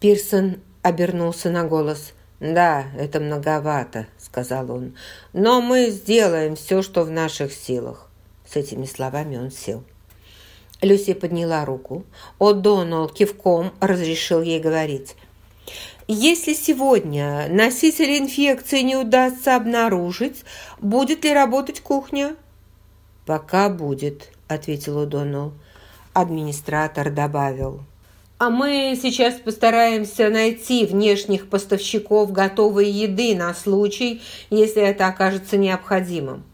Пирсон обернулся на голос. «Да, это многовато», — сказал он. «Но мы сделаем все, что в наших силах». С этими словами он сел. Люси подняла руку. О'Доннелл кивком разрешил ей говорить. «Если сегодня носителя инфекции не удастся обнаружить, будет ли работать кухня?» «Пока будет», — ответил О'Доннелл. Администратор добавил. «А мы сейчас постараемся найти внешних поставщиков готовой еды на случай, если это окажется необходимым.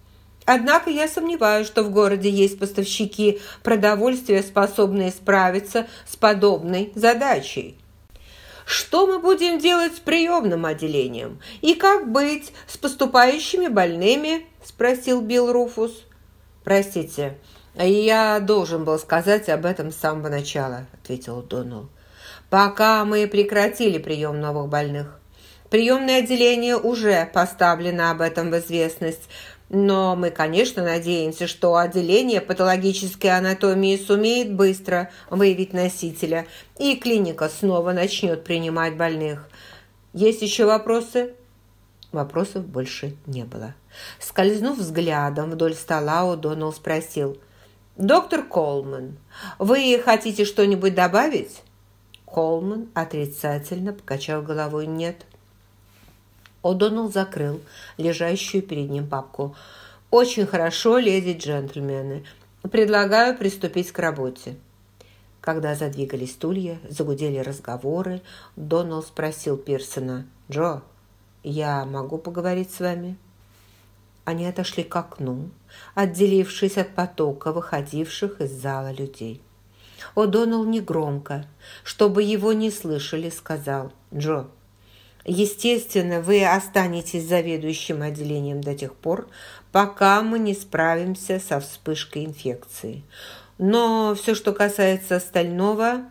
Однако я сомневаюсь, что в городе есть поставщики продовольствия, способные справиться с подобной задачей. Что мы будем делать с приемным отделением? И как быть с поступающими больными?» – спросил Билл Руфус. «Простите, я должен был сказать об этом с самого начала», – ответил Донал. «Пока мы прекратили прием новых больных. Приемное отделение уже поставлено об этом в известность, но мы, конечно, надеемся, что отделение патологической анатомии сумеет быстро выявить носителя, и клиника снова начнет принимать больных. Есть еще вопросы?» Вопросов больше не было. Скользнув взглядом вдоль стола, О'Доннелл спросил. «Доктор Колман, вы хотите что-нибудь добавить?» Колман отрицательно покачал головой «нет». О'Доннелл закрыл лежащую перед ним папку. «Очень хорошо, леди джентльмены. Предлагаю приступить к работе». Когда задвигались стулья, загудели разговоры, Доннелл спросил Пирсона. «Джо, я могу поговорить с вами?» Они отошли к окну, отделившись от потока выходивших из зала людей. О'Доннелл негромко, чтобы его не слышали, сказал «Джо, Естественно, вы останетесь заведующим отделением до тех пор, пока мы не справимся со вспышкой инфекции. Но все, что касается остального,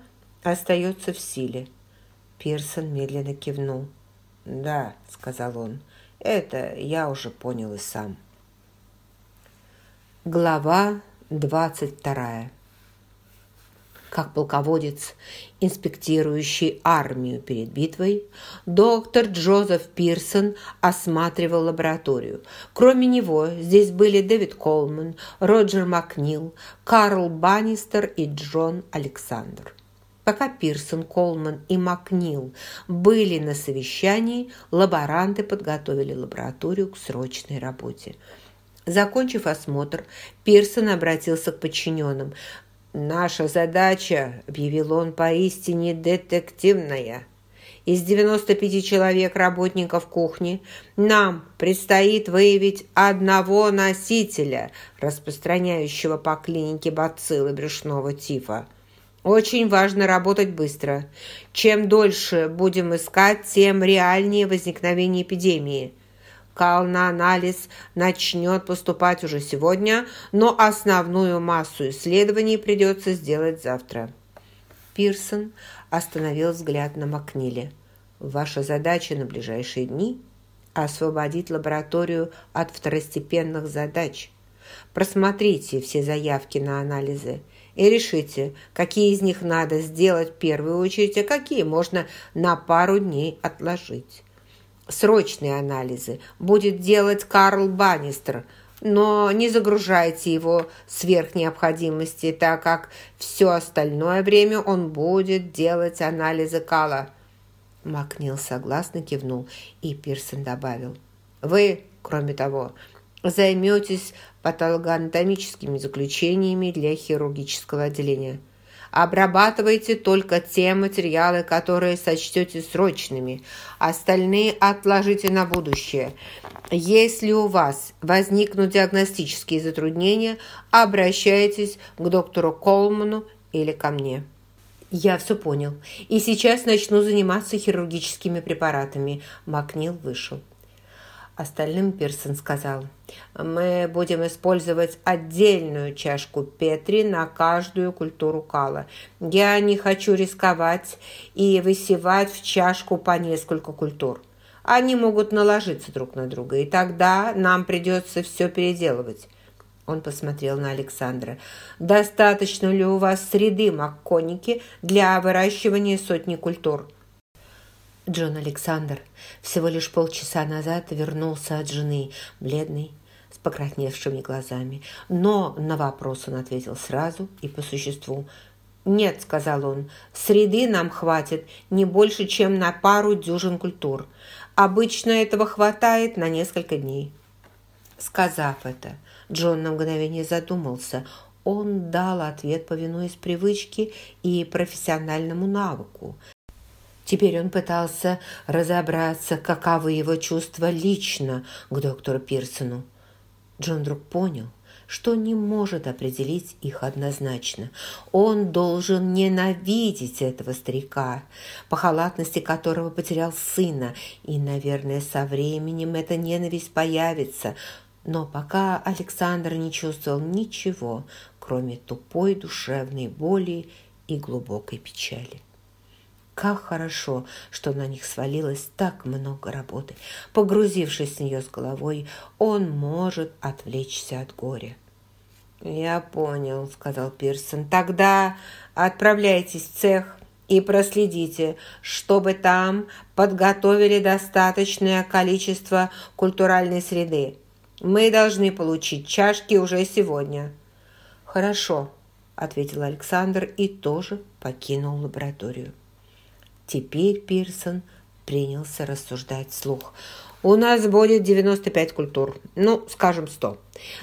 остается в силе. Пирсон медленно кивнул. «Да», — сказал он, — «это я уже понял и сам». Глава двадцать вторая как полководец, инспектирующий армию перед битвой, доктор Джозеф Пирсон осматривал лабораторию. Кроме него здесь были Дэвид Колман, Роджер Макнил, Карл Баннистер и Джон Александр. Пока Пирсон, Колман и Макнил были на совещании, лаборанты подготовили лабораторию к срочной работе. Закончив осмотр, Пирсон обратился к подчиненным. «Наша задача, — объявил он, — поистине детективная. Из 95 человек работников кухни нам предстоит выявить одного носителя, распространяющего по клинике бациллы брюшного тифа. Очень важно работать быстро. Чем дольше будем искать, тем реальнее возникновение эпидемии». Кал на анализ начнет поступать уже сегодня, но основную массу исследований придется сделать завтра. Пирсон остановил взгляд на Макниле. Ваша задача на ближайшие дни – освободить лабораторию от второстепенных задач. Просмотрите все заявки на анализы и решите, какие из них надо сделать в первую очередь, а какие можно на пару дней отложить срочные анализы будет делать Карл Баннистер, но не загружайте его сверх необходимости, так как все остальное время он будет делать анализы Кала». Макнил согласно кивнул, и Пирсон добавил. «Вы, кроме того, займетесь патологоанатомическими заключениями для хирургического отделения». Обрабатывайте только те материалы, которые сочтете срочными. Остальные отложите на будущее. Если у вас возникнут диагностические затруднения, обращайтесь к доктору Колману или ко мне. «Я все понял. И сейчас начну заниматься хирургическими препаратами». Макнил вышел. Остальным Пирсон сказал, «Мы будем использовать отдельную чашку Петри на каждую культуру кала. Я не хочу рисковать и высевать в чашку по несколько культур. Они могут наложиться друг на друга, и тогда нам придется все переделывать». Он посмотрел на Александра. «Достаточно ли у вас среды макконики для выращивания сотни культур?» Джон Александр всего лишь полчаса назад вернулся от жены, бледный, с покрасневшими глазами. Но на вопрос он ответил сразу и по существу. «Нет», — сказал он, — «среды нам хватит не больше, чем на пару дюжин культур. Обычно этого хватает на несколько дней». Сказав это, Джон на мгновение задумался. Он дал ответ, повинуясь привычке и профессиональному навыку. Теперь он пытался разобраться, каковы его чувства лично к доктору Пирсону. Джон вдруг понял, что не может определить их однозначно. Он должен ненавидеть этого старика, по халатности которого потерял сына, и, наверное, со временем эта ненависть появится. Но пока Александр не чувствовал ничего, кроме тупой душевной боли и глубокой печали. Как хорошо, что на них свалилось так много работы. Погрузившись в нее с головой, он может отвлечься от горя. «Я понял», — сказал Пирсон. «Тогда отправляйтесь в цех и проследите, чтобы там подготовили достаточное количество культуральной среды. Мы должны получить чашки уже сегодня». «Хорошо», — ответил Александр и тоже покинул лабораторию. Теперь Пирсон принялся рассуждать вслух. «У нас будет 95 культур, ну, скажем, 100.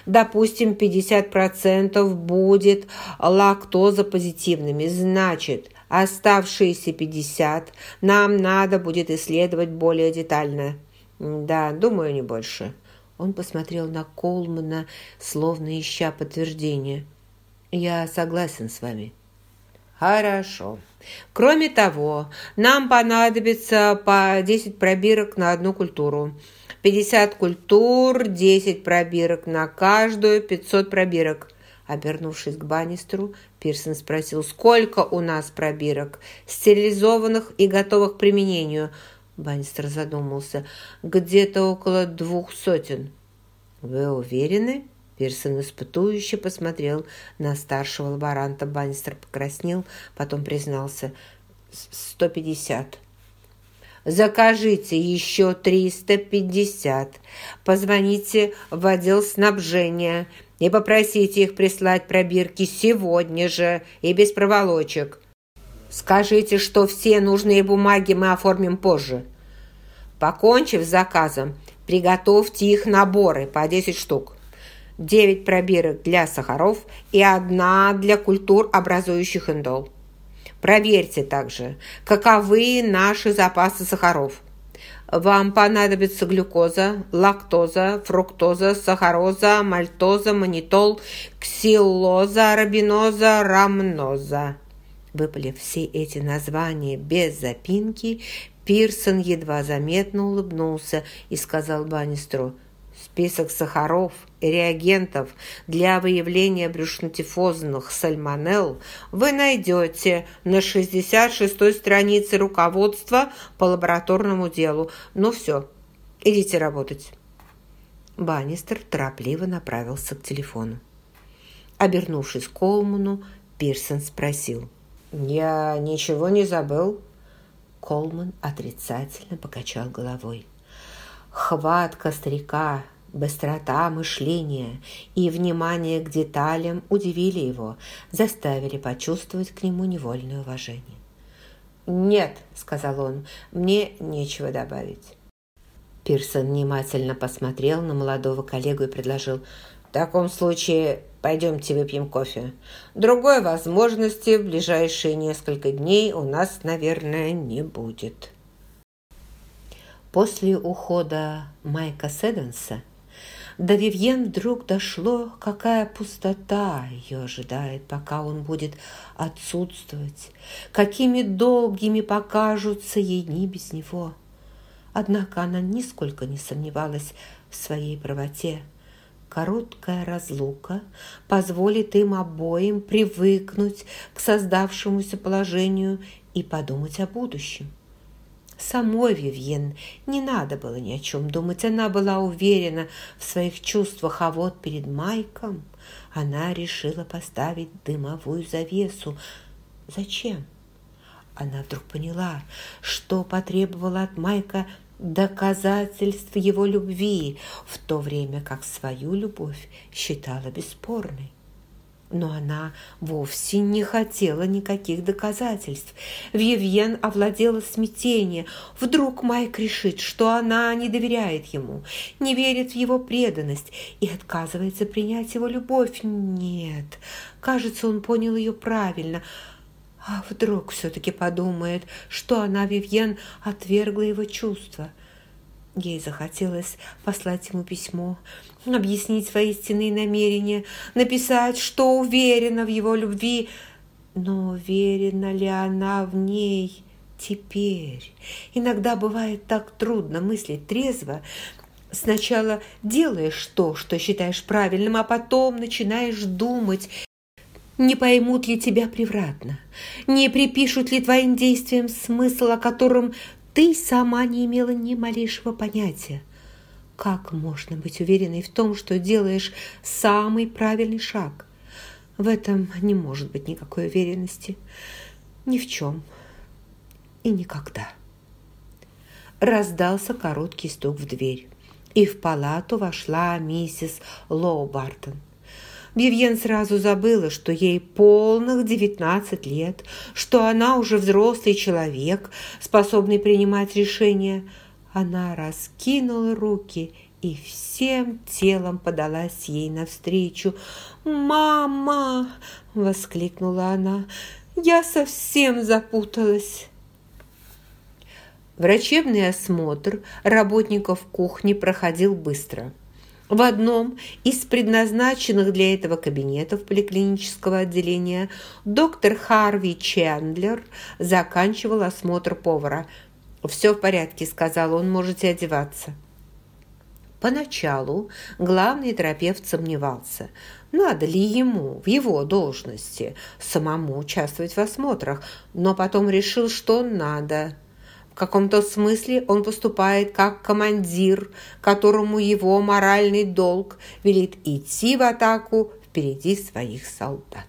Допустим, 50% будет лактозопозитивными, значит, оставшиеся 50 нам надо будет исследовать более детально. Да, думаю, не больше». Он посмотрел на Колмана, словно ища подтверждение. «Я согласен с вами». «Хорошо. Кроме того, нам понадобится по 10 пробирок на одну культуру. 50 культур, 10 пробирок на каждую, 500 пробирок. Обернувшись к Баннистеру, Пирсон спросил, сколько у нас пробирок, стерилизованных и готовых к применению. Баннистер задумался, где-то около двух сотен. «Вы уверены?» Пирсон испытующе посмотрел на старшего лаборанта. Баннистер покраснел, потом признался. «Сто пятьдесят». «Закажите еще триста пятьдесят. Позвоните в отдел снабжения и попросите их прислать пробирки сегодня же и без проволочек. Скажите, что все нужные бумаги мы оформим позже. Покончив с заказом, приготовьте их наборы по десять штук. 9 пробирок для сахаров и одна для культур, образующих индол. Проверьте также, каковы наши запасы сахаров. Вам понадобится глюкоза, лактоза, фруктоза, сахароза, мальтоза, манитол, ксилоза, рабиноза, рамноза. Выпалив все эти названия без запинки, Пирсон едва заметно улыбнулся и сказал Баннистру – Список сахаров и реагентов для выявления брюшнотифозных сальмонелл вы найдете на 66-й странице руководства по лабораторному делу. Ну все, идите работать. Баннистер торопливо направился к телефону. Обернувшись к Колману, Пирсон спросил. «Я ничего не забыл?» Колман отрицательно покачал головой. Хватка старика, быстрота мышления и внимание к деталям удивили его, заставили почувствовать к нему невольное уважение. «Нет», — сказал он, — «мне нечего добавить». Пирсон внимательно посмотрел на молодого коллегу и предложил, «В таком случае пойдемте выпьем кофе. Другой возможности в ближайшие несколько дней у нас, наверное, не будет». После ухода Майка Седенса до Вивьен вдруг дошло, какая пустота ее ожидает, пока он будет отсутствовать, какими долгими покажутся ей дни без него. Однако она нисколько не сомневалась в своей правоте. Короткая разлука позволит им обоим привыкнуть к создавшемуся положению и подумать о будущем. Самой Вивьен не надо было ни о чем думать. Она была уверена в своих чувствах, а вот перед Майком она решила поставить дымовую завесу. Зачем? Она вдруг поняла, что потребовала от Майка доказательств его любви, в то время как свою любовь считала бесспорной. Но она вовсе не хотела никаких доказательств. Вивьен овладела смятение. Вдруг Майк решит, что она не доверяет ему, не верит в его преданность и отказывается принять его любовь. Нет, кажется, он понял ее правильно. А вдруг все-таки подумает, что она, Вивьен, отвергла его чувства – Ей захотелось послать ему письмо, объяснить свои истинные намерения, написать, что уверена в его любви, но уверена ли она в ней теперь? Иногда бывает так трудно мыслить трезво. Сначала делаешь то, что считаешь правильным, а потом начинаешь думать, не поймут ли тебя превратно, не припишут ли твоим действиям смысл, о котором ты сама не имела ни малейшего понятия. Как можно быть уверенной в том, что делаешь самый правильный шаг? В этом не может быть никакой уверенности. Ни в чем. И никогда. Раздался короткий стук в дверь, и в палату вошла миссис Лоу Бартон. Вивьен сразу забыла, что ей полных девятнадцать лет, что она уже взрослый человек, способный принимать решения. Она раскинула руки и всем телом подалась ей навстречу. «Мама!» – воскликнула она. «Я совсем запуталась!» Врачебный осмотр работников кухни проходил быстро – в одном из предназначенных для этого кабинетов поликлинического отделения доктор Харви Чендлер заканчивал осмотр повара. «Все в порядке», – сказал он, – «можете одеваться». Поначалу главный терапевт сомневался, надо ли ему в его должности самому участвовать в осмотрах, но потом решил, что надо – каком-то смысле он поступает как командир, которому его моральный долг велит идти в атаку впереди своих солдат.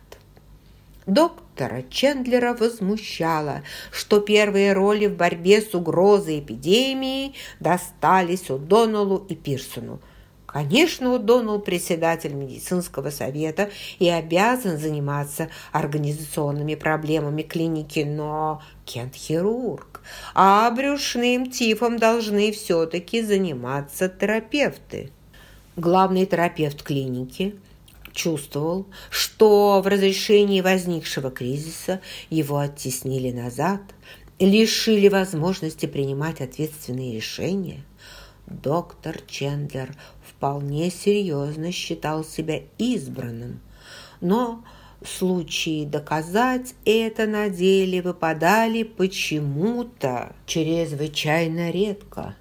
Доктора Чендлера возмущало, что первые роли в борьбе с угрозой эпидемии достались Доналу и Пирсону – Конечно, Донал председатель медицинского совета и обязан заниматься организационными проблемами клиники, но Кент хирург, а брюшным тифом должны все-таки заниматься терапевты. Главный терапевт клиники чувствовал, что в разрешении возникшего кризиса его оттеснили назад, лишили возможности принимать ответственные решения. Доктор Чендлер вполне серьезно считал себя избранным, но случаи доказать это на деле выпадали почему-то чрезвычайно редко.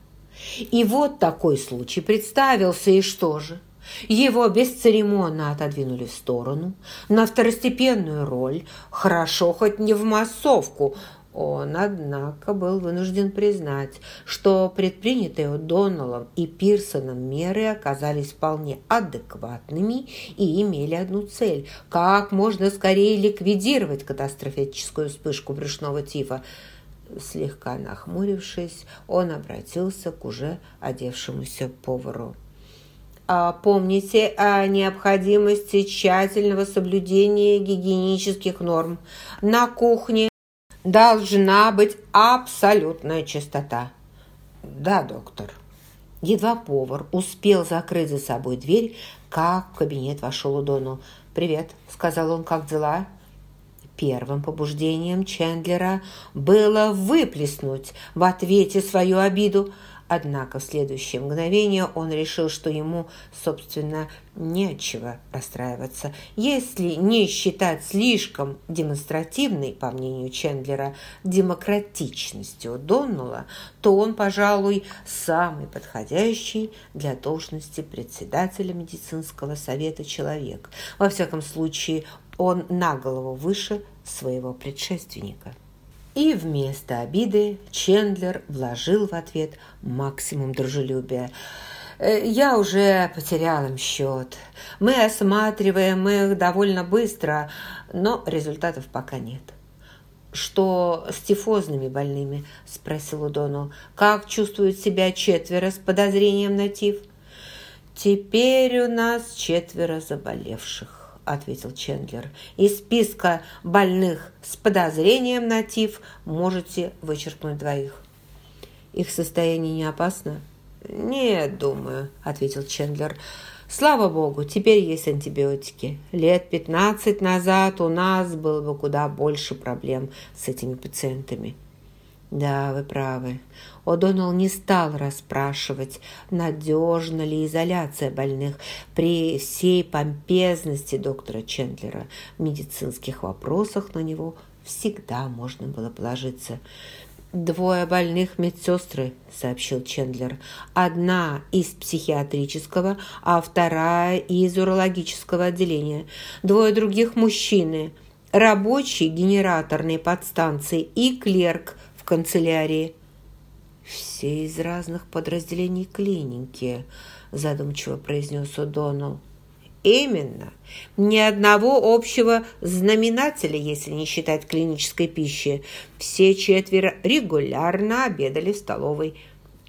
И вот такой случай представился, и что же? Его бесцеремонно отодвинули в сторону, на второстепенную роль, хорошо хоть не в массовку, он, однако, был вынужден признать, что предпринятые Доналом и Пирсоном меры оказались вполне адекватными и имели одну цель – как можно скорее ликвидировать катастрофическую вспышку брюшного тифа. Слегка нахмурившись, он обратился к уже одевшемуся повару. «А «Помните о необходимости тщательного соблюдения гигиенических норм. На кухне должна быть абсолютная чистота. Да, доктор. Едва повар успел закрыть за собой дверь, как в кабинет вошел Удону. «Привет», — сказал он, — «как дела?» Первым побуждением Чендлера было выплеснуть в ответе свою обиду, Однако в следующее мгновение он решил, что ему, собственно, нечего расстраиваться. Если не считать слишком демонстративной, по мнению Чендлера, демократичностью Доннула, то он, пожалуй, самый подходящий для должности председателя медицинского совета человек. Во всяком случае, он на голову выше своего предшественника. И вместо обиды Чендлер вложил в ответ максимум дружелюбия. «Э, «Я уже потерял им счет. Мы осматриваем их довольно быстро, но результатов пока нет». «Что с тифозными больными?» – спросил Удонал. «Как чувствуют себя четверо с подозрением на тиф?» «Теперь у нас четверо заболевших», – ответил Чендлер. «Из списка больных с подозрением на тиф можете вычеркнуть двоих». «Их состояние не опасно?» «Нет, думаю», – ответил Чендлер. Слава богу, теперь есть антибиотики. Лет 15 назад у нас было бы куда больше проблем с этими пациентами. Да, вы правы. О'Доннелл не стал расспрашивать, надежна ли изоляция больных при всей помпезности доктора Чендлера. В медицинских вопросах на него всегда можно было положиться. «Двое больных медсестры», – сообщил Чендлер. «Одна из психиатрического, а вторая из урологического отделения. Двое других мужчины. Рабочий генераторной подстанции и клерк канцелярии». «Все из разных подразделений клиники», – задумчиво произнес О'Доннелл. Именно. Ни одного общего знаменателя, если не считать клинической пищи. Все четверо регулярно обедали в столовой.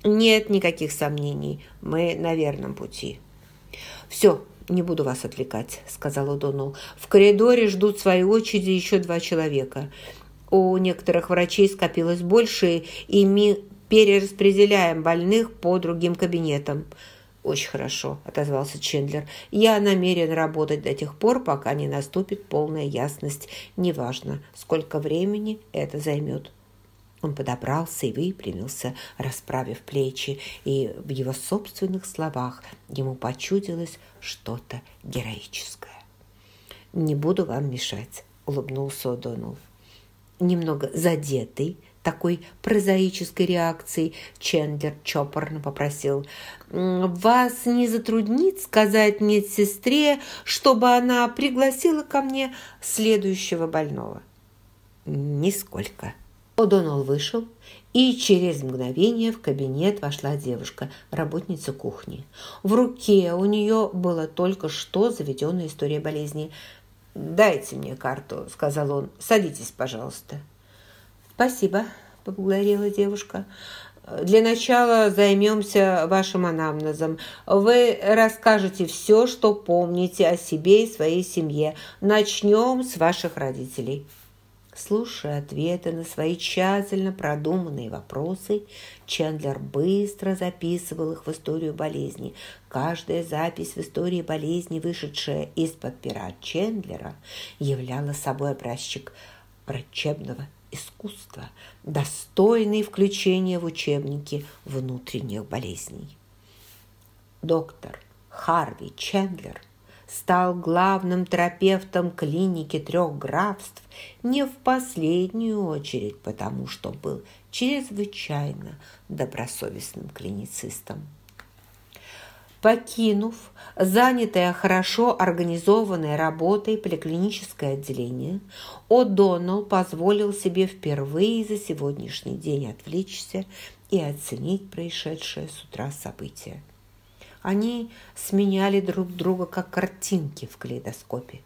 Нет никаких сомнений, мы на верном пути. «Все, не буду вас отвлекать», – сказал Удонул. «В коридоре ждут своей очереди еще два человека. У некоторых врачей скопилось больше, и мы перераспределяем больных по другим кабинетам». «Очень хорошо», – отозвался Чендлер. «Я намерен работать до тех пор, пока не наступит полная ясность. Неважно, сколько времени это займет». Он подобрался и выпрямился, расправив плечи, и в его собственных словах ему почудилось что-то героическое. «Не буду вам мешать», – улыбнулся О'Доннелл. Немного задетый, такой прозаической реакцией, Чендлер чопорно попросил «Вас не затруднит сказать медсестре, чтобы она пригласила ко мне следующего больного?» «Нисколько». О'Доннелл вышел, и через мгновение в кабинет вошла девушка, работница кухни. В руке у нее была только что заведенная история болезни. «Дайте мне карту», – сказал он. «Садитесь, пожалуйста». «Спасибо», – поблагодарила девушка. «Для начала займемся вашим анамнезом. Вы расскажете все, что помните о себе и своей семье. Начнем с ваших родителей». Слушая ответы на свои тщательно продуманные вопросы, Чендлер быстро записывал их в историю болезни. Каждая запись в истории болезни, вышедшая из-под пера Чендлера, являла собой образчик врачебного искусства, достойный включения в учебники внутренних болезней. Доктор Харви Чендлер стал главным терапевтом клиники трех графств не в последнюю очередь потому, что был чрезвычайно добросовестным клиницистом. Покинув занятое хорошо организованной работой поликлиническое отделение, О'Доннелл позволил себе впервые за сегодняшний день отвлечься и оценить происшедшее с утра события. Они сменяли друг друга как картинки в калейдоскопе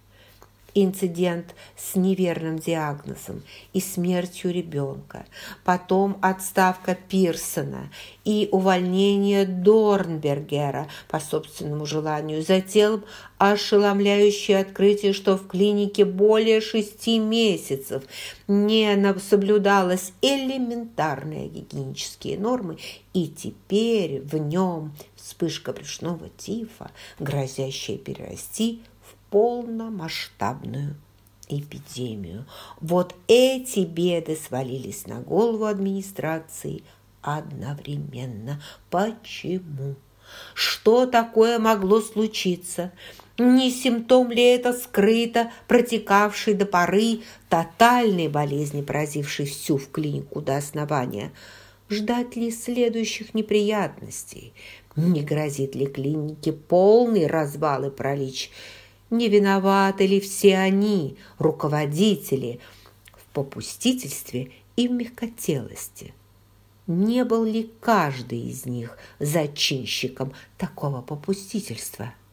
инцидент с неверным диагнозом и смертью ребенка, потом отставка Пирсона и увольнение Дорнбергера по собственному желанию, затем ошеломляющее открытие, что в клинике более шести месяцев не соблюдалось элементарные гигиенические нормы, и теперь в нем вспышка брюшного тифа, грозящая перерасти полномасштабную эпидемию. Вот эти беды свалились на голову администрации одновременно. Почему? Что такое могло случиться? Не симптом ли это скрыто, протекавший до поры тотальной болезни, поразившей всю в клинику до основания? Ждать ли следующих неприятностей? Не грозит ли клинике полный развал и пролич? Не виноваты ли все они, руководители, в попустительстве и в мягкотелости? Не был ли каждый из них зачинщиком такого попустительства –